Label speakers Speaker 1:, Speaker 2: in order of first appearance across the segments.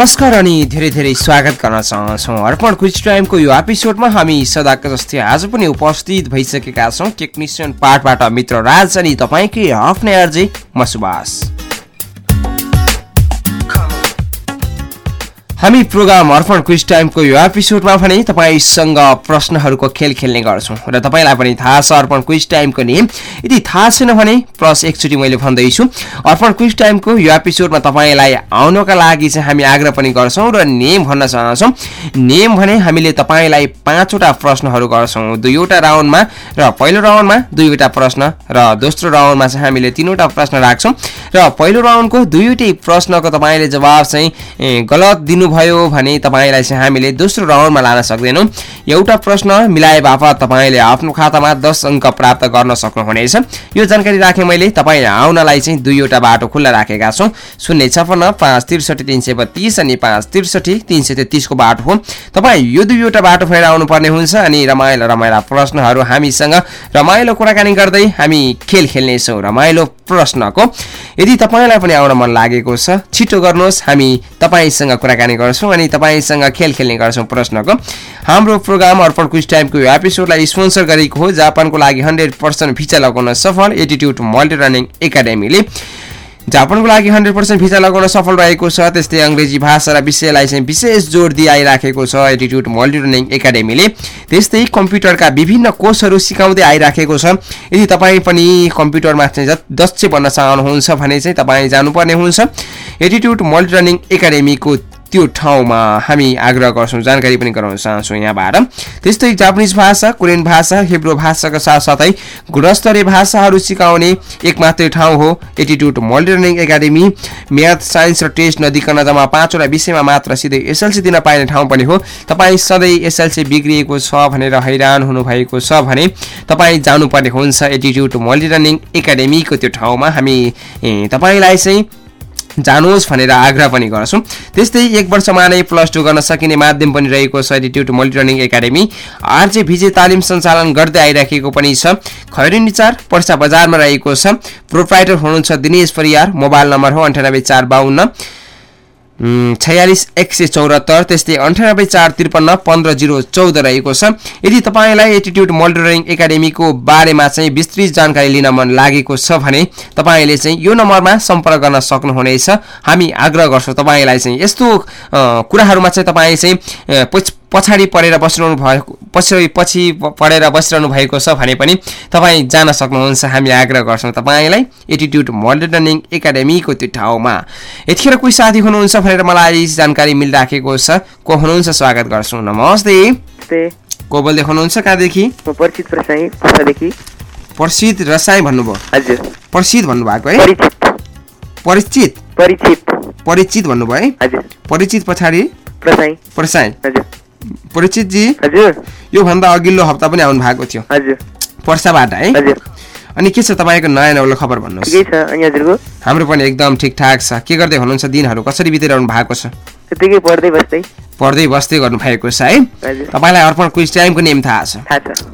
Speaker 1: नमस्कार अनि धेरै धेरै स्वागत गर्न चाहन्छौँ। अर्पण क्विज टाइमको यो एपिसोडमा हामी सदाको जस्तै आज पनि उपस्थित भइसकेका छौँ। टेक्निसियन पार्टबाट मित्र राज अनि तपाईँकै आफ्नै अर्जे म सुभाष। हामी प्रोग्राम अर्पण क्विज टाइमको यो एपिसोडमा भने तपाईँसँग प्रश्नहरूको खेल खेल्ने गर्छौँ र तपाईँलाई पनि थाहा छ अर्पण क्विज टाइमको नियम। यदि थाहा छैन भने प्लस एकचोटि मैले भन्दैछु। अर्पण क्विज टाइमको यो एपिसोडमा तपाईँलाई आउनका लागि चाहिँ हामी आग्रह पनि गर्छौँ र नियम भन्न चाहन्छौँ। नियम भने हामीले तपाईँलाई पाँचवटा प्रश्नहरू गर्छौँ। दुईवटा राउन्डमा र पहिलो राउन्डमा दुईवटा प्रश्न र दोस्रो राउन्डमा चाहिँ हामीले तिनवटा प्रश्न राख्छौँ। र पहिलो राउन्डको दुईवटै प्रश्नको तपाईँले जवाब चाहिँ गलत दिनु भयो भने तपाईँलाई चाहिँ हामीले दोस्रो राउन्डमा लान सक्दैनौँ। एउटा प्रश्न मिलाए बापत तपाईँले आफ्नो खातामा दस अङ्क प्राप्त गर्न सक्नुहुनेछ। यो जानकारी राखेँ मैले तपाईँ आउनलाई चाहिँ दुईवटा बाटो खुल्ला राखेका छौँ। शून्य छपन्न पाँच त्रिसठी तिन सय बत्तिस अनि पाँच त्रिसठी तिन सय तेत्तिसको बाटो हो। तपाईँ यो दुईवटा बाटो फेर आउनु पर्ने हुन्छ अनि रमाइलो रमाइला प्रश्नहरू हामीसँग रमाइलो कुराकानी गर्दै हामी खेल खेल्नेछौँ रमाइलो प्रश्नको। यदि तपाईँलाई पनि आउन मन लागेको छ छिटो गर्नुहोस्। हामी तपाईँसँग कुराकानी गर्छौँ अनि तपाईँसँग खेल खेल्ने गर्छौँ प्रश्नको। हाम्रो प्रोग्राम अर्पण क्विज टाइमको यो एपिसोडलाई स्पोन्सर गरेको हो जापानको लागि हन्ड्रेड पर्सेन्ट भिजा लगाउन सफल एटिट्युड मल्टी रनिङ एकाडेमीले। जापानको लागि हन्ड्रेड पर्सेन्ट भिजा लगाउन सफल रहेको छ त्यस्तै अङ्ग्रेजी भाषा र विषयलाई चाहिँ विशेष जोड दिइ आइराखेको छ एटिट्युड मल्टिरनिङ एकाडेमीले। त्यस्तै कम्प्युटरका विभिन्न कोर्सहरू सिकाउँदै आइराखेको छ। यदि तपाईँ पनि कम्प्युटरमा चाहिँ दक्ष बन्न चाहनुहुन्छ भने चाहिँ तपाईँ जानुपर्ने हुन्छ। एटिट्युड मल्टिरनिङ एकाडेमीको त्यो ठाउँमा हामी आग्रह गर्छौँ जानकारी पनि गराउन चाहन्छौँ यहाँबाट। त्यस्तै जापानिज भाषा कोरियन भाषा हिब्रो भाषाका साथसाथै गुणस्तरीय भाषाहरू सिकाउने एक मात्रै ठाउँ हो attitude multi learning academy. Math science र टेस्ट नदिकन जम्मा पाँचवटा विषयमा मात्र सिधै एसएलसी दिन पाइने ठाउँ पनि हो। तपाईँ सधैँ एसएलसी बिग्रिएको छ भनेर हैरान हुनुभएको छ भने तपाईँ जानुपर्ने हुन्छ एटिट्युड मोल्डर्निङ एकाडेमीको त्यो ठाउँमा। हामी तपाईँलाई चाहिँ जानुहोस् भनेर आग्रह पनि गर्छौँ। त्यस्तै एक वर्षमा नै प्लस टू गर्न सकिने माध्यम पनि रहेको छ। Attitude multilearning academy RJ VJ तालिम सञ्चालन गर्दै आइराखेको पनि छ। खैरिनी चार पर्सा बजारमा रहेको छ। प्रोप्राइटर हुनुहुन्छ दिनेश परियार। मोबाइल नम्बर हो अन्ठानब्बे चार बाहन्न छयालिस एक सय चौरात्तर त्यस्तै अन्ठानब्बे चार त्रिपन्न पन्ध्र जिरो चौध रहेको छ। यदि तपाईँलाई एटिट्युड मोल्डरिङ एकाडेमीको बारेमा चाहिँ विस्तृत जानकारी लिन मन लागेको छ भने तपाईँले चाहिँ यो नम्बरमा सम्पर्क गर्न सक्नुहुनेछ। हामी आग्रह गर्छौँ तपाईँलाई चाहिँ यस्तो कुराहरूमा चाहिँ तपाईँ चाहिँ पछाडि परेर बसिरहनु भएको पछि पछि पढेर बसिरहनु भएको छ भने पनि तपाईँ जान सक्नुहुन्छ। हामी आग्रह गर्छौँ तपाईँलाई एटिट्युड मोडल लर्निङ एकाडेमीको त्यो ठाउँमा। यतिखेर कोही साथी हुनुहुन्छ भनेर मलाई जानकारी मिलिराखेको छ। को हुनुहुन्छ? स्वागत गर्छौँ। नमस्ते। को बोल्दै हुनुहुन्छ कहाँदेखि? प्रसिद्ध रसाई भन्नुभयो।
Speaker 2: हजुर।
Speaker 1: प्रसिद्ध भन्नुभएको है?
Speaker 2: परिचित।
Speaker 1: परिचित?
Speaker 2: परिचित।
Speaker 1: भन्नुभयो है? परिचित पछाडि?
Speaker 2: प्रसाई
Speaker 1: प्रसाई
Speaker 2: हजुर।
Speaker 1: परिचितजी
Speaker 2: हजुर।
Speaker 1: योभन्दा अघिल्लो हप्ता पनि आउनु भएको थियो।
Speaker 2: हजुर।
Speaker 1: पर्साबाट है? अनि के छ तपाईँको नयाँ नौलो खबर भन्नुहोस्? हाम्रो पनि एकदम ठिकठाक छ। के गर्दै हुनुहुन्छ? दिनहरू कसरी बिताइरहनु भएको छ?
Speaker 2: पढ्दै बस्दै।
Speaker 1: पढ्दै बस्दै गर्नुभएको छ है? तपाईँलाई अर्पण क्विज टाइमको नेम थाहा छ।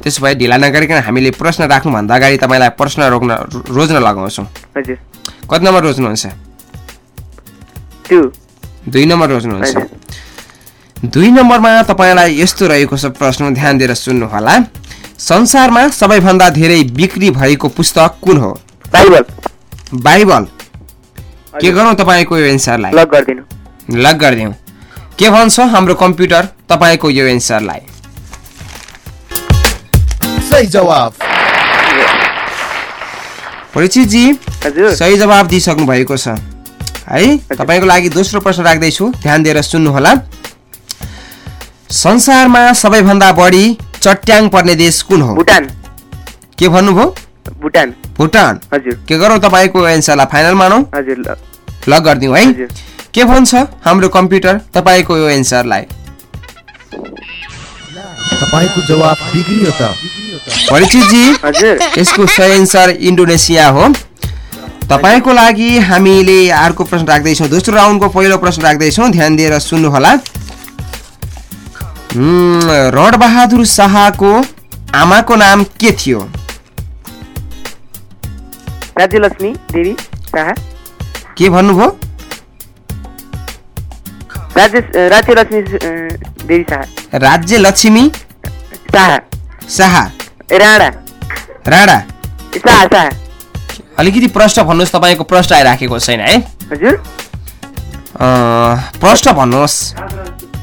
Speaker 1: त्यसो भए ढिला नगरिकन हामीले प्रश्न राख्नुभन्दा अगाडि तपाईँलाई प्रश्न रोक्न रोज्न लगाउँछौँ। कति नम्बर रोज्नुहुन्छ? दुई नम्बर रोज्नुहुन्छ। दुई नम्बरमा तपाईँलाई यस्तो रहेको छ प्रश्न ध्यान दिएर सुन्नुहोला। संसारमा सबैभन्दा धेरै बिक्री भएको पुस्तक कुन हो?
Speaker 2: बाइबल।
Speaker 1: बाइबल। के गरौँ तपाईँको यो एन्सरलाई?
Speaker 2: लक गरिदिनु।
Speaker 1: गरिदिउँ। के भन्छ हाम्रो कम्प्युटर? तपाईँको यो एन्सरलाई।
Speaker 3: सही जवाब
Speaker 1: परिचितजी
Speaker 2: हजुर।
Speaker 1: सही जवाब दिइसक्नु भएको छ। है तपाईँको लागि दोस्रो प्रश्न राख्दैछु। ध्यान दिएर सुन्नुहोला। संसारमा सबैभन्दा बढी चट्याङ पर्ने देश कुन हो?
Speaker 2: भुटान।
Speaker 1: के भन्नुभयो?
Speaker 2: भुटान।
Speaker 1: भुटान।
Speaker 2: हजुर।
Speaker 1: के गरौँ तपाईँको एन्सरलाई फाइनल मानौ?
Speaker 2: हजुर ल।
Speaker 1: लग गरिदिउँ है। के भन्छ हाम्रो कम्प्युटर? तपाईँको यो एन्सरलाई।
Speaker 3: तपाईँको जवाब बिग्रियो त।
Speaker 1: परिचितजी
Speaker 2: हजुर।
Speaker 1: यसको सही एन्सर इन्डोनेसिया हो। तपाईँको लागि हामीले अर्को प्रश्न राख्दैछौँ। दोस्रो राउन्डको पहिलो प्रश्न राख्दैछौँ। ध्यान दिएर सुन्नुहोला। रणबहादुर शाहको आमाको नाम के थियो?
Speaker 2: राज्यलक्ष्मी देवी शाह।
Speaker 1: के भन्नुभयो?
Speaker 2: राज्य राज्यलक्ष्मी देवी शाह।
Speaker 1: राज्य लक्ष्मी
Speaker 2: शाह।
Speaker 1: शाह
Speaker 2: राणा।
Speaker 1: राणा।
Speaker 2: शाह शाह।
Speaker 1: अलिकति प्रश्न भन्नुहोस् तपाईँको प्रश्न आइराखेको छैन है?
Speaker 2: हजुर।
Speaker 1: प्रश्न भन्नुहोस्।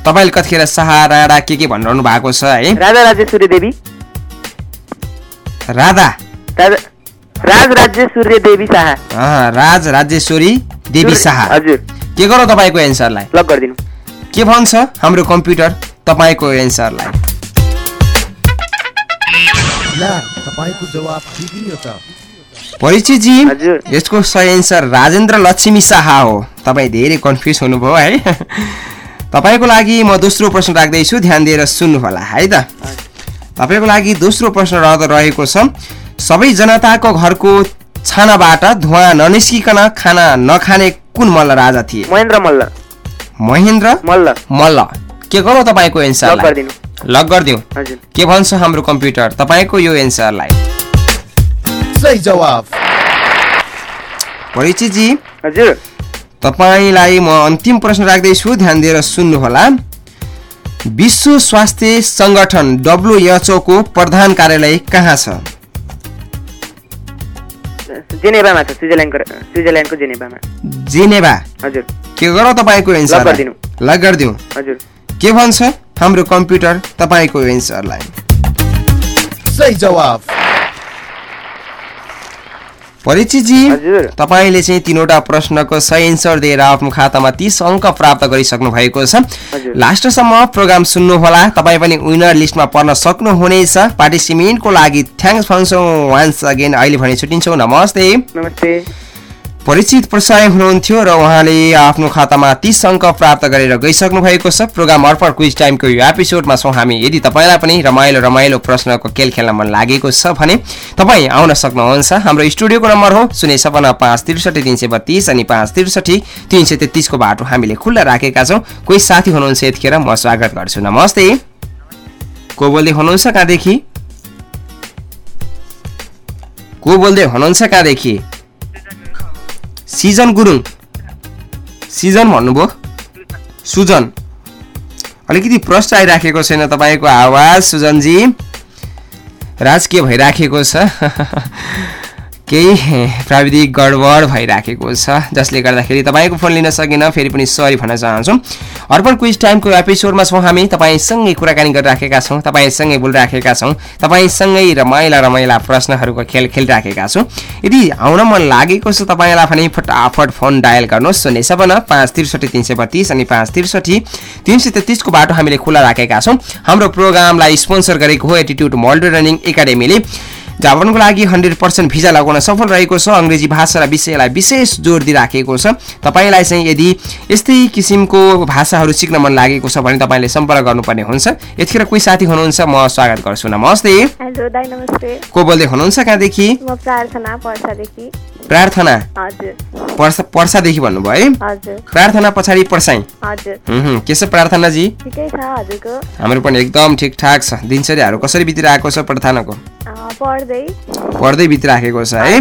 Speaker 1: तपाईँले कतिखेर शाह राणा के के भनिरहनु भएको छ है?
Speaker 2: राजा राजेश्वरी देवी।
Speaker 1: राधा?
Speaker 2: राजा राज राज्य सूर्य देवी शाह
Speaker 1: अँ, राज राज्येश्वरी देवी शाह
Speaker 2: हजुर।
Speaker 1: के गरौँ तपाईँको एन्सरलाई?
Speaker 2: लक गरिदिनु।
Speaker 1: के भन्छ हाम्रो कम्प्युटर तपाईँको एन्सरलाई?
Speaker 3: तपाईँको
Speaker 1: परिचितजी
Speaker 2: हजुर।
Speaker 1: यसको सही एन्सर राजेन्द्र लक्ष्मी शाह हो। तपाईँ धेरै कन्फ्युज हुनुभयो है? तपाईँको लागि म दोस्रो प्रश्न राख्दैछु ध्यान दिएर सुन्नुहोला है त? तपाईँको लागि दोस्रो प्रश्न रहेको छ सबै जनताको घरको छानाबाट धुवा ननिस्किकन खाना नखाने कुन मल्ल राजा थिए?
Speaker 2: महेन्द्र मल्ल।
Speaker 1: महेन्द्र
Speaker 2: मल्ल।
Speaker 1: मल्ल। के गरौँ तपाईँको
Speaker 2: गरिदिनु।
Speaker 1: लक गरिदिउँ। के भन्छ हाम्रो कम्प्युटर? तपाईँको यो एन्सरलाई।
Speaker 3: सही
Speaker 1: परिचितजी।
Speaker 2: हजुर।
Speaker 1: तपाईँलाई म अन्तिम प्रश्न राख्दैछु ध्यान दिएर सुन्नुहोला। विश्व स्वास्थ्य सङ्गठन डब्लुएचओ को प्रधान कार्यालय कहाँ छ?
Speaker 2: जेनेभामा छ स्विजरल्यान्डको स्विजरल्यान्डको जेनेभामा।
Speaker 1: जेनेभा।
Speaker 2: हजुर।
Speaker 1: के गरौँ तपाईँको एन्सर
Speaker 2: गरिदिनु।
Speaker 1: लग गरिदिउँ।
Speaker 2: हजुर।
Speaker 1: के भन्छ हाम्रो कम्प्युटर तपाईँको एन्सरलाई
Speaker 3: सही जवाब
Speaker 1: परिचितजी तपाईँले चाहिँ तिनवटा प्रश्नको सही एन्सर दिएर आफ्नो खातामा तिस अङ्क प्राप्त गरिसक्नु भएको छ। लास्टसम्म प्रोग्राम सुन्नुहोला। तपाईँ पनि विनर लिस्टमा पर्न सक्नुहुनेछ। पार्टिसिपेन्टको लागि थ्याङ्क्स भन्छौँ। वान्स अगेन अहिले भने छुट्टिन्छौँ नमस्ते।
Speaker 2: नमस्ते।
Speaker 1: परिचित प्रसाय हुनुहुन्थ्यो र उहाँले आफ्नो खातामा तिस अङ्क प्राप्त गरेर गइसक्नु भएको छ। प्रोग्राम अर्पण क्विज टाइमको यो एपिसोडमा छौँ हामी। यदि तपाईँलाई पनि रमाइलो रमाइलो प्रश्नको खेल खेल्न मन लागेको छ भने तपाईँ आउन सक्नुहुन्छ। हाम्रो स्टुडियोको नम्बर हो शून्य सपन्न पाँच त्रिसठी तिन सय बत्तिस अनि पाँच त्रिसठी तिन सय तेत्तिसको बाटो हामीले खुल्ला राखेका छौँ। कोही साथी हुनुहुन्छ यतिखेर म स्वागत गर्छु। नमस्ते। को बोल्दै हुनुहुन्छ कहाँदेखि? को बोल्दै हुनुहुन्छ कहाँदेखि? सिजन गुरुङ। सिजन भन्नुभयो? सुजन। अलिकति प्रश्न आइराखेको छैन तपाईँको आवाज सुजनजी। राज के भइराखेको छ। केही प्राविधिक गडबड भइराखेको छ जसले गर्दाखेरि तपाईँको फोन लिन सकिनँ फेरि पनि सरी भन्न चाहन्छु। अर्पण क्विज टाइमको एपिसोडमा छौँ हामी तपाईँसँगै कुराकानी गरिराखेका छौँ तपाईँसँगै बोलिराखेका छौँ तपाईँसँगै रमाइला रमाइला प्रश्नहरूको खेल खेलिराखेका छौँ। यदि आउन मन लागेको छ तपाईँलाई भने फटाफट फोन डायल गर्नुहोस् शून्य सपन्न पाँच त्रिसठी तिन सय बत्तिस अनि पाँच त्रिसठी तिन सय तेत्तिसको बाटो हामीले खुला राखेका छौँ। हाम्रो प्रोग्रामलाई स्पोन्सर गरेको हो एटिट्युड मल्टी रनिङ एकाडेमीले जापानको लागि हन्ड्रेड पर्सेन्ट भिजा लगाउन सफल रहेको छ। अङ्ग्रेजी भाषा र विषयलाई विशेष जोड दिइराखेको छ। तपाईँलाई चाहिँ यदि यस्तै किसिमको भाषाहरू सिक्न मन लागेको छ भने तपाईँले सम्पर्क गर्नुपर्ने हुन्छ। यतिखेर कोही साथी हुनुहुन्छ म स्वागत गर्छु। नमस्ते। को बोल्दै हुनुहुन्छ कहाँदेखि?
Speaker 4: प्रार्थना।
Speaker 1: पर्सा पर्सादेखि भन्नुभयो है। प्रार्थना पछाडि पर्साई हुँ, के छ प्रार्थनाजी? हाम्रो पनि एकदम ठिकठाक छ। दिनचर्याहरू कसरी बितिरहेको छ प्रार्थनाको?
Speaker 4: पढ्दै।
Speaker 1: बितिराखेको छ है।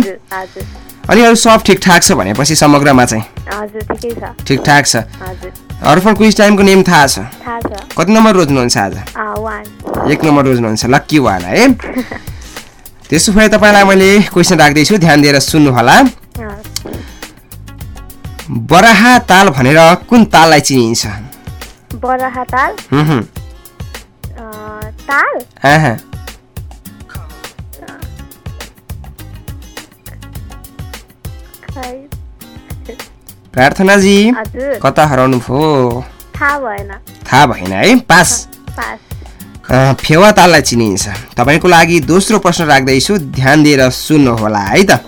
Speaker 1: अनि अरू सब ठिकठाक छ भनेपछि समग्रमा चाहिँ?
Speaker 4: हजुर ठिकै छ।
Speaker 1: ठिकठाक छ। अर्पण क्विज टाइमको नेम थाहा छ। कति नम्बर रोज्नुहुन्छ आज? एक नम्बर रोज्नुहुन्छ। लक्की वान है। त्यसो भए तपाईँलाई मैले क्वेसन राख्दैछु ध्यान दिएर सुन्नु होला
Speaker 4: अँ,
Speaker 1: बराहा ताल भनेर कुन ताललाई चिनिन्छ?
Speaker 4: बराहा ताल? ताल?
Speaker 1: प्रार्थनाजी कता हराउनु भयो
Speaker 4: थाहा भएन
Speaker 1: है पास।
Speaker 4: पास।
Speaker 1: फेवा ताललाई चिनिन्छ। तपाईँको लागि दोस्रो प्रश्न राख्दैछु ध्यान दिएर सुन्नु होला है त।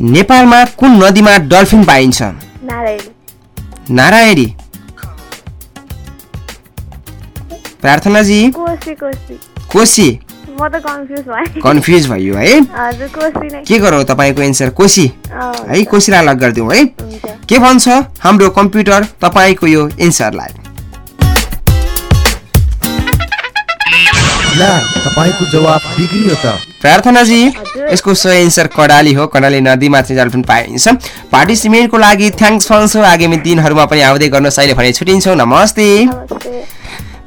Speaker 1: नेपालमा कुन नदीमा डल्फिन पाइन्छ?
Speaker 4: नारायणी।
Speaker 1: नारायणी। प्रार्थनाजी
Speaker 4: कोसी कोसी। कन्फ्युज
Speaker 1: भयो है।
Speaker 4: कोसी
Speaker 1: के गरौँ तपाईँको एन्सर
Speaker 4: अँ,
Speaker 1: है कोशीलाई अलग गरिदिउँ है। के भन्छ हाम्रो कम्प्युटर तपाईँको यो एन्सरलाई
Speaker 3: ला तपाईँको जवाब बिग्रियो त।
Speaker 1: प्रार्थनाजी। यसको सही एन्सर कडाली हो कडाली नदीमा चाहिँ डल्फिन पाइन्छ। पार्टिसिपेन्टको लागि थ्याङ्क्स फल्छ आगामी दिनहरूमा पनि आउँदै गर्नुहोस् अहिले भने छुट्टिन्छौँ।
Speaker 4: नमस्ते।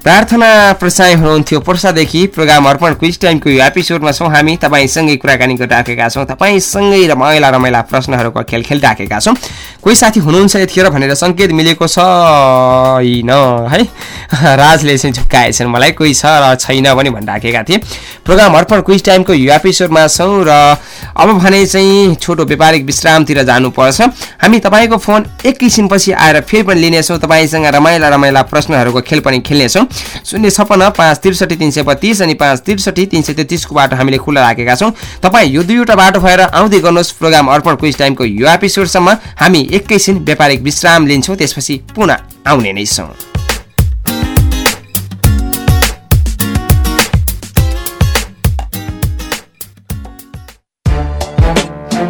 Speaker 1: प्रार्थना प्रसाई हुनुहुन्थ्यो। पर्सादेखि प्रोग्राम अर्पण क्विज टाइमको यो एपिसोडमा छौँ हामी। तपाईँसँगै कुराकानी गरिराखेका छौँ। तपाईँसँगै रमाइला रमाइला प्रश्नहरूको खेल खेलिराखेका छौँ। कोही साथी हुनुहुन्छ यतिखेर भनेर सङ्केत मिलेको छैन है? राजले चाहिँ झुक्काएछन् मलाई। कोही छ र छैन पनि भनिराखेका थिए। प्रोग्राम अर्पण क्विज टाइमको यो एपिसोडमा छौँ र अब भने चाहिँ छोटो व्यापारिक विश्रामतिर जानुपर्छ। हामी तपाईँको फोन एकैछिनपछि आएर फेरि पनि लिनेछौँ। तपाईँसँग रमाइला रमाइला प्रश्नहरूको खेल पनि खेल्नेछौँ। शून्य छपन्न पाँच त्रिसठी तिन सय बत्तिस अनि पाँच त्रिसठी तिन सय तेत्तिसको बाटो हामीले खुला राखेका छौँ। तपाईँ यो दुईवटा बाटो भएर आउँदै गर्नुहोस्। प्रोग्राम अर्पण क्विज टाइमको यो एपिसोडसम्म हामी एकैछिन व्यापारिक विश्राम लिन्छौँ त्यसपछि पुनः आउने नै छौँ।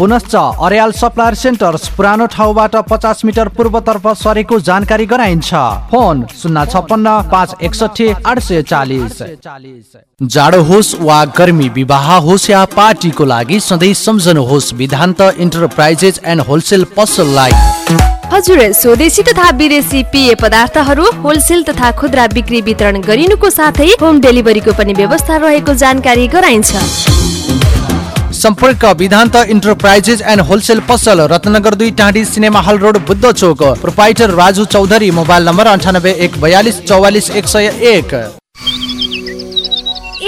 Speaker 5: पुनश्च अर्याल सप्लायर सेन्टर्स पुरानो ठाउँबाट पचास मिटर पूर्वतर्फ सरेको जानकारी गराइन्छ। फोन शून्य छप्पन्न पाँच एकसठी आठ सय चालिस। जाडो होस् वा गर्मी विवाह होस् या पार्टीको लागि सधैँ सम्झनुहोस् विधान्त इन्टरप्राइजेस एन्ड होलसेल पसललाई।
Speaker 6: हजुर स्वदेशी तथा विदेशी पेय पदार्थहरू होलसेल तथा खुद्रा बिक्री वितरण गरिनुको साथै होम डेलिभरीको पनि व्यवस्था रहेको जानकारी गराइन्छ।
Speaker 5: सम्पर्क विधान्त इन्टरप्राइजेस एन्ड होलसेल पसल रत्नगर दुई टाँडी सिनेमा हल रोड बुद्ध चोक। Proprietor Raju Chaudhary mobile number अन्ठानब्बे एक बयालिस चौवालिस एक सय एक।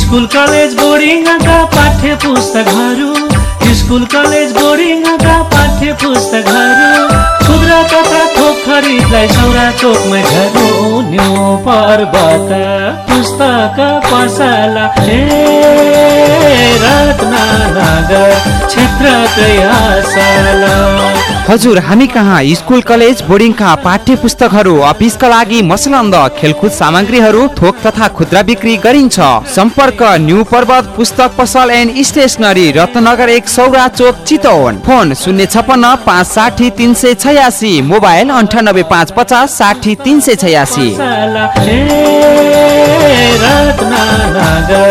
Speaker 7: स्कुल कलेज बोर्डिङका पाठ्य पुस्तकहरू स्कुल कलेज बोर्डिङका पाठ्य पुस्तकहरू खुद्रा तथा थोक खरिदलाई सौरा चोकमा झर्नु न्यु पर्वत। पुस्तक पसला रत्नगर क्षेत्रकै असला
Speaker 8: हजुर हामी कहाँ? स्कुल कलेज बोर्डिङका पाठ्य पुस्तकहरू अफिसका लागि मसलन्द खेलकुद सामग्रीहरू थोक तथा खुद्रा बिक्री गरिन्छ। सम्पर्क न्यू पर्वत पुस्तक पसल एन्ड स्टेसनरी रत्नगर एक सौरा चोक चितवन। फोन शून्य छपन्न पाँच साठी तिन सय छयासी। मोबाइल अन्ठानब्बे पाँच पचास साठी तिन सय छयासी।
Speaker 7: रत्नगर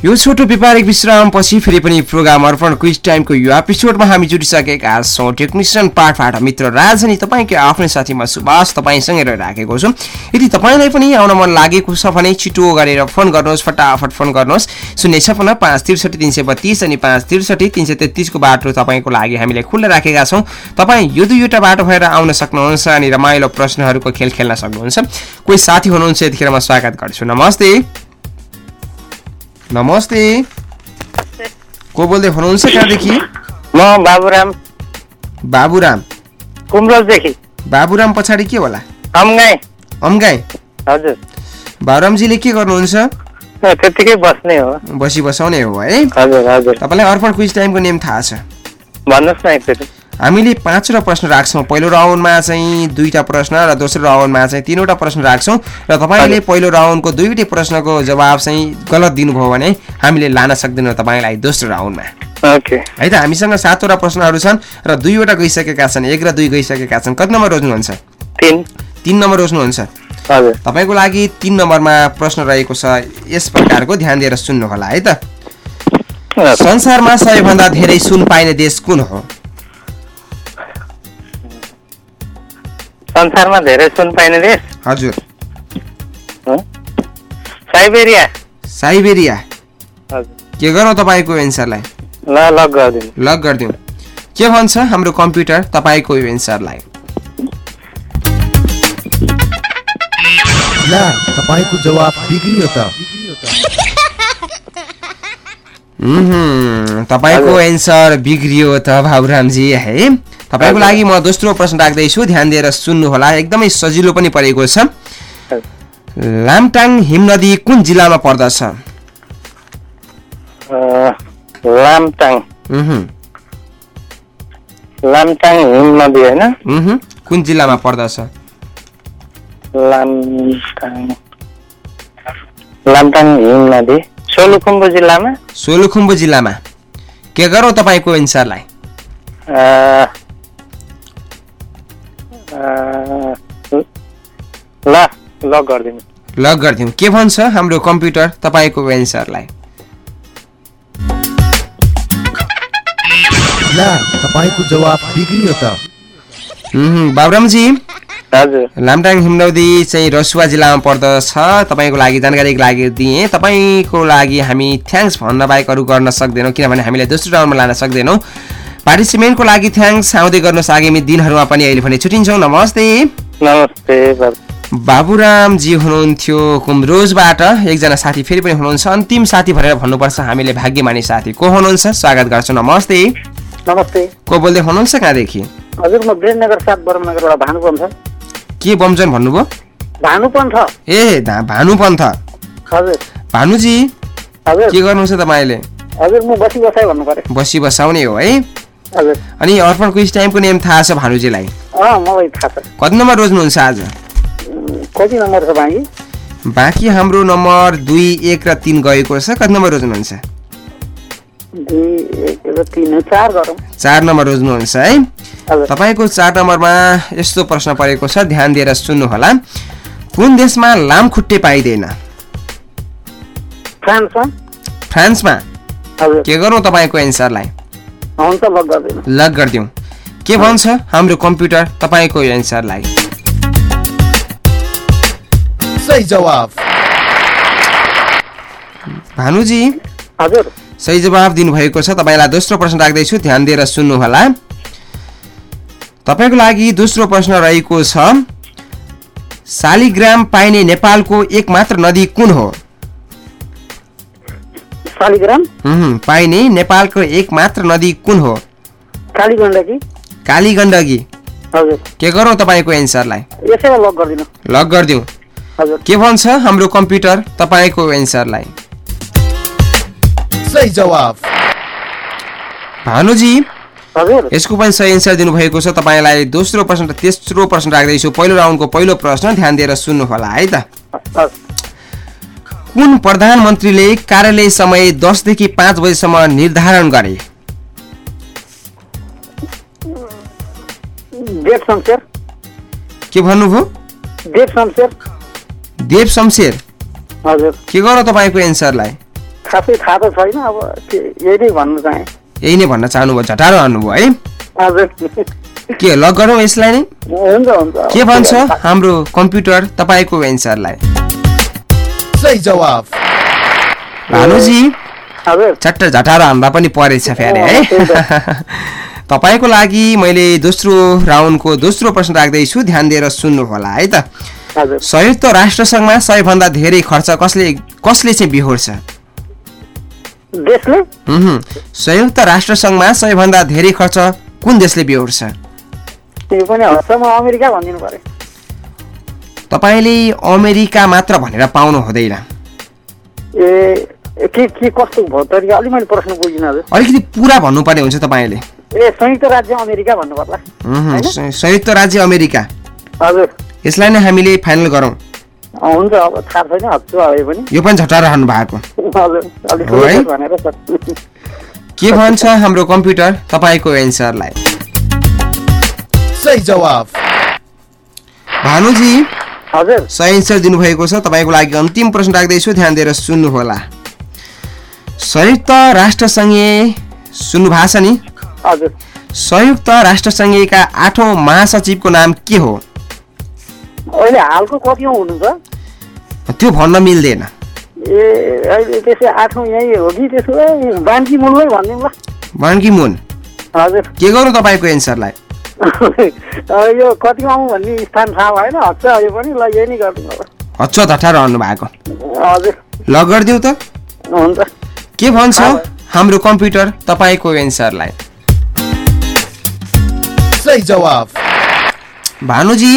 Speaker 1: यो छोटो व्यापारिक विश्रामपछि फेरि पनि प्रोग्राम अर्पण क्विज टाइमको यो एपिसोडमा हामी जुटिसकेका छौँ। टेक्निसियन पाठबाट मित्र राज अनि तपाईँकै आफ्नै साथीमा सुभाष तपाईँसँगै रहिराखेको छु। यदि तपाईँलाई पनि आउन मन लागेको छ भने छिटो गरेर फोन गर्नुहोस् फटाफट फोन गर्नुहोस्। शून्य छपन्न पाँच त्रिसठी तिन सय बत्तिस अनि पाँच त्रिसठी तिन सय तेत्तिसको बाटो तपाईँको लागि हामीले खुल्ला राखेका छौँ। तपाईँ यो दुईवटा बाटो भएर आउन सक्नुहुन्छ अनि रमाइलो प्रश्नहरूको खेल खेल्न सक्नुहुन्छ। कोही साथी हुनुहुन्छ यतिखेर म स्वागत गर्छु। नमस्ते। नमस्ते। को बोल्दै हुनुहुन्छ कहाँदेखि?
Speaker 9: म बाबुराम।
Speaker 1: बाबुराम।
Speaker 9: कुम्रोजदेखि
Speaker 1: बाबुराम पछाडि के होला?
Speaker 9: अम्गाई।
Speaker 1: अम्गाई।
Speaker 9: हजुर।
Speaker 1: बाबुरामजीले के गर्नुहुन्छ?
Speaker 9: त्यतिकै बस्ने हो।
Speaker 1: बसी बसाउने हो है।
Speaker 9: हजुर हजुर।
Speaker 1: तपाईँलाई अर्पण क्विज टाइमको नियम थाहा छ।
Speaker 9: भन्नुहोस् न एकचोटि।
Speaker 1: हामीले पाँचवटा प्रश्न राख्छौँ। पहिलो राउन्डमा चाहिँ दुईवटा प्रश्न र दोस्रो राउन्डमा चाहिँ तिनवटा प्रश्न राख्छौँ। र तपाईँले पहिलो राउन्डको दुईवटै प्रश्नको जवाब चाहिँ गलत दिनुभयो भने हामीले लान सक्दैनौँ तपाईँलाई दोस्रो राउन्डमा। है त? हामीसँग सातवटा प्रश्नहरू छन् र दुईवटा गइसकेका छन्। एक र दुई गइसकेका छन्। कति नम्बर रोज्नुहुन्छ?
Speaker 9: तिन।
Speaker 1: नम्बर रोज्नुहुन्छ? तपाईँको लागि तिन नम्बरमा प्रश्न रहेको छ। यस प्रकारको ध्यान दिएर सुन्नु होला है त? संसारमा सबैभन्दा धेरै सुन पाइने देश कुन हो?
Speaker 9: संसारमा धेरै सुन पाइने देश।
Speaker 1: हजुर।
Speaker 9: साइबेरिया।
Speaker 1: साइबेरिया।
Speaker 9: हजुर।
Speaker 1: के गरौँ तपाईँको एन्सरलाई?
Speaker 9: ल लग गरिदिनु
Speaker 1: लग गरिदिउँ। के भन्छ हाम्रो कम्प्युटर तपाईँको यो एन्सरलाई?
Speaker 10: ला तपाईँको जवाब बिग्रियो त।
Speaker 1: तपाईँको एन्सर बिग्रियो त भाउरामजी है? तपाईँको लागि म दोस्रो प्रश्न राख्दैछु। ध्यान दिएर सुन्नु होला एकदमै सजिलो पनि परेको छ। लामटाङ हिमनदी कुन जिल्लामा पर्दछ?
Speaker 9: लामटाङ। लामटाङ हिम नदी होइन?
Speaker 1: कुन जिल्लामा पर्दछ?
Speaker 9: लामटाङ। लामटाङ हिम नदी। सोलुखुम्बु जिल्लामा?
Speaker 1: सोलुखुम्बु जिल्लामा। के गरौँ तपाईँको एन्सरलाई?
Speaker 9: ल लग गरिदिनु।
Speaker 1: लग गरिदिउँ के भन्छ हाम्रो कम्प्युटर तपाईँको एन्सरलाई?
Speaker 10: ला तपाईँको जवाब बिग्रियो त।
Speaker 1: बाबुरामजी।
Speaker 9: हजुर।
Speaker 1: लामटाङ हिमनदी चाहिँ रसुवा जिल्लामा पर्दछ। तपाईँको लागि जानकारीको लागि दिएँ। तपाईँको लागि हामी थ्याङ्क्स भन्न बाहेक अरू गर्न सक्दैनौँ किनभने हामीले दोस्रो राउन्डमा लान सक्दैनौँ। पार्टिसिपेन्टको लागि थ्याङ्क्स आउँदै गर्नुहोस् आगामी दिनहरूमा पनि अहिले भने छुट्टिन्छौँ नमस्ते।
Speaker 9: नमस्ते
Speaker 1: बाबुरामजी हुनुहुन्थ्यो कुमरोजबाट। एकजना साथी फेरि पनि हुनुहुन्छ। अन्तिम साथी भनेर भन्नुपर्छ हामीले भाग्यमानी साथी को हुनुहुन्छ? स्वागत गर्छु। नमस्ते।
Speaker 11: नमस्ते।
Speaker 1: को बोल्दै हुनुहुन्छ कहाँदेखि?
Speaker 11: हजुर म सात बरमनगरबाट भानुपन्थ
Speaker 1: के बमजन भन्नुभयो?
Speaker 11: भानुपन्थ
Speaker 1: ए धा- भानुपन्थ
Speaker 11: हजुर।
Speaker 1: भानुजी के गर्नुहुन्छ तपाईँले
Speaker 11: हजुर म बसी बसाइ भन्नु पर्यो
Speaker 1: बसी बसाउने हो है। अनि अर्पण क्विज टाइमको नेम थाहा छ भानुजीलाई? कति नम्बर रोज्नुहुन्छ आज?
Speaker 11: कति नम्बर छ बाँकी?
Speaker 1: बाँकी हाम्रो नम्बर दुई एक र तिन गएको छ। कति नम्बर रोज्नुहुन्छ?
Speaker 11: चार
Speaker 1: नम्बर रोज्नुहुन्छ है? तपाईँको चार नम्बरमा यस्तो प्रश्न परेको छ। ध्यान दिएर सुन्नुहोला। कुन देशमा लामखुट्टे पाइँदैन?
Speaker 11: फ्रान्समा।
Speaker 1: के गरौँ तपाईँको एन्सरलाई?
Speaker 11: हुन्छ लग गरिदिनु।
Speaker 1: लग गरिदिउँ। के भन्छ हाम्रो कम्प्युटर तपाईँको एन्सरलाई
Speaker 10: सही जवाफ।
Speaker 1: भानुजी
Speaker 11: हजुर।
Speaker 1: सही जवाब दिनुभएको छ। तपाईँलाई दोस्रो प्रश्न राख्दैछु। ध्यान दिएर सुन्नुहोला। तपाईँको लागि दोस्रो प्रश्न रहेको छ शालिग्राम पाइने नेपालको एक मात्र नदी कुन हो?
Speaker 11: शालिग्राम।
Speaker 1: पाइने नेपालको एक मात्र नदी कुन हो?
Speaker 11: काली गण्डकी
Speaker 1: काली गण्डकी
Speaker 11: हजुर।
Speaker 1: के गरौँ तपाईँको एन्सरलाई?
Speaker 11: लक
Speaker 1: गरिदिउँ।
Speaker 11: हजुर।
Speaker 1: के भन्छ हाम्रो कम्प्युटर? तपाईँको एन्सरलाई।
Speaker 10: सही जवाफ।
Speaker 1: भानुजी
Speaker 11: हजुर।
Speaker 1: यसको पनि सही एन्सर दिनुभएको छ। तपाईँलाई दोस्रो प्रश्न र तेस्रो प्रश्न राख्दैछु। पहिलो राउन्डको पहिलो प्रश्न ध्यान दिएर सुन्नु होला है त। कुन प्रधानमन्त्रीले कार्यालय समय दसदेखि पाँच बजीसम्म निर्धारण गरे? के भन्नुभयो?
Speaker 11: देव शमशेर। हजुर।
Speaker 1: के गरौँ तपाईँको एन्सरलाई?
Speaker 11: खासै थाहा त छैन अब यही नै भन्नु चाहेँ।
Speaker 1: यही नै भन्न चाहनुभयो झटारो हान्नुभयो है?
Speaker 11: हजुर।
Speaker 1: के लग गरौँ यसलाई नै?
Speaker 11: हुन्छ हुन्छ।
Speaker 1: के भन्छ हाम्रो कम्प्युटर तपाईँको एन्सरलाई?
Speaker 10: सही जवाफ।
Speaker 1: भानुजी चट्ट झटारो हान्दा पनि परेछ फेरि है? तपाईँको लागि मैले दोस्रो राउन्डको दोस्रो प्रश्न राख्दैछु ध्यान दिएर सुन्नु होला है त?
Speaker 11: हजुर।
Speaker 1: संयुक्त राष्ट्र सङ्घमा सबैभन्दा धेरै खर्च कसले कसले चाहिँ बिहोर्छ? संयुक्त राष्ट्र सङ्घमा सबैभन्दा धेरै खर्च कुन देशले बिहोर्छ? तपाईँले अमेरिका मात्र भनेर पाउनु हुँदैन।
Speaker 11: ए ए, के के कस्तो भयो तरिका अलिक मैले प्रश्न बुझिनँ हजुर
Speaker 1: अलिकति पुरा भन्नुपर्ने हुन्छ तपाईँले।
Speaker 11: ए संयुक्त राज्य अमेरिका भन्नु पर्ला
Speaker 1: उहुँ, स- संयुक्त राज्य अमेरिका।
Speaker 11: हजुर।
Speaker 1: यसलाई नै हामीले फाइनल गरौँ।
Speaker 11: हुन्छ अब थाहा छैन हच्छु भए पनि।
Speaker 1: यो पनि भएको। के भन्छ हाम्रो कम्प्युटर? तपाईँको एन्सरलाई।
Speaker 10: सही जवाफ।
Speaker 1: भानुजी
Speaker 11: हजुर।
Speaker 1: सही एन्सर दिनुभएको छ तपाईँको लागि अन्तिम प्रश्न राख्दैछु ध्यान दिएर सुन्नुहोला। संयुक्त राष्ट्र सङ्घीय सुन्नु भएको छ नि?
Speaker 11: हजुर।
Speaker 1: संयुक्त राष्ट्र सङ्घीयका आठौँ महासचिवको नाम के हो?
Speaker 11: अहिले हालको हुनुहुन्छ?
Speaker 1: त्यो भन्न मिल्दैन।
Speaker 11: ए अहिले त्यसै आठौँ यहीँ हो कि त्यसो भए? बान्की मुलमै भनिदिउँ ल
Speaker 1: बान्की मुन
Speaker 11: हजुर।
Speaker 1: के गरौँ तपाईँको एन्सरलाई?
Speaker 11: यो कति आउँ भन्ने स्थान थाहा भएन हच्छ यो पनि ल यही नै गरिदिनु होला
Speaker 1: हच्च धट्टा रहनु भएको।
Speaker 11: हजुर।
Speaker 1: ल गरिदिउँ त।
Speaker 11: हुन्छ।
Speaker 1: के भन्छ? हाम्रो कम्प्युटर तपाईँको एन्सरलाई।
Speaker 10: सही जवाफ।
Speaker 1: भानुजी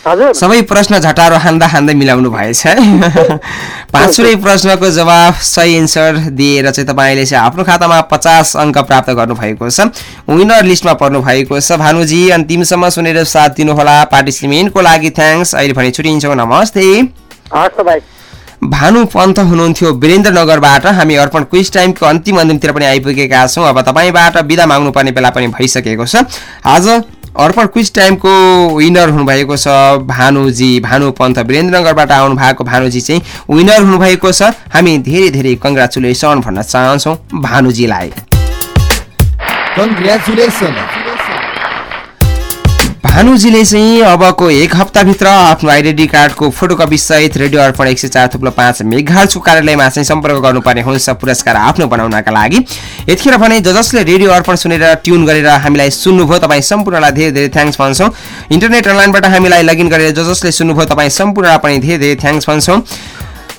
Speaker 1: सबै प्रश्न झटारो हान्दा हान्दै मिलाउनु भएछ। है पाँचवटै प्रश्नको जवाब सही एन्सर दिएर चाहिँ तपाईँले चाहिँ आफ्नो खातामा पचास अङ्क प्राप्त गर्नुभएको छ। विनर लिस्टमा पर्नु भएको छ। भानुजी अन्तिमसम्म सुनेर साथ दिनुहोला। पार्टिसिपेन्टको लागि थ्याङ्क्स अहिले भने छुट्टिन्छौँ। नमस्ते। भानु पन्थ हुनुहुन्थ्यो वीरेन्द्रनगरबाट। हामी अर्पण क्विज टाइमको अन्तिम अन्तिमतिर पनि आइपुगेका छौँ। अब तपाईँबाट बिदा माग्नुपर्ने बेला पनि भइसकेको छ। आज अर्पण क्विज टाइमको विनर हुनुभएको छ भानुजी। भानु पन्थ वीरेन्द्रनगरबाट आउनु भएको भानुजी चाहिँ विनर हुनुभएको छ। हामी धेरै धेरै कङ्ग्रेचुलेसन भन्न चाहन्छौँ भानुजीलाई। भानुजीले चाहिँ अबको एक हप्ताभित्र आफ्नो आइडेन्टी कार्डको फोटोकपी सहित रेडियो अर्पण एक सय चार थुप्रो पाँच मेघार्सको कार्यालयमा चाहिँ सम्पर्क गर्नुपर्ने हुन्छ पुरस्कार आफ्नो बनाउनका लागि। यतिखेर भने ज जसले रेडियो अर्पण सुनेर ट्युन गरेर हामीलाई सुन्नुभयो तपाईँ सम्पूर्णलाई धेरै धेरै थ्याङ्क्स भन्छौँ। इन्टरनेट अनलाइनबाट हामीलाई लगइन गरेर ज जसले सुन्नुभयो तपाईँ सम्पूर्णलाई पनि धेरै धेरै थ्याङ्क्स भन्छौँ।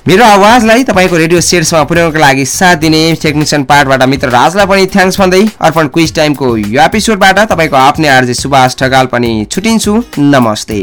Speaker 1: मेरो आवाजलाई तपाईँको रेडियो सेट्समा पुर्याउनको लागि साथ दिने टेक्निसियन पार्टबाट मित्र राजलाई पनि थ्याङ्क्स भन्दै अर्पण क्विज टाइमको यो एपिसोडबाट तपाईँको आफ्नै आर्जे सुभाष ठगाल पनि छुटिन्छु। नमस्ते।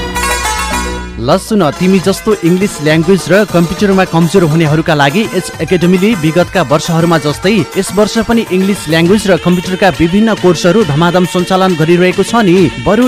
Speaker 5: ल सुन तिमी जस्तो इङ्ग्लिस ल्याङ्ग्वेज र कम्प्युटरमा कमजोर हुनेहरूका लागि यस एकाडेमीले विगतका वर्षहरूमा जस्तै यस वर्ष पनि इङ्ग्लिस ल्याङ्ग्वेज र कम्प्युटरका विभिन्न कोर्सहरू धमाधम सञ्चालन गरिरहेको छ नि। बरु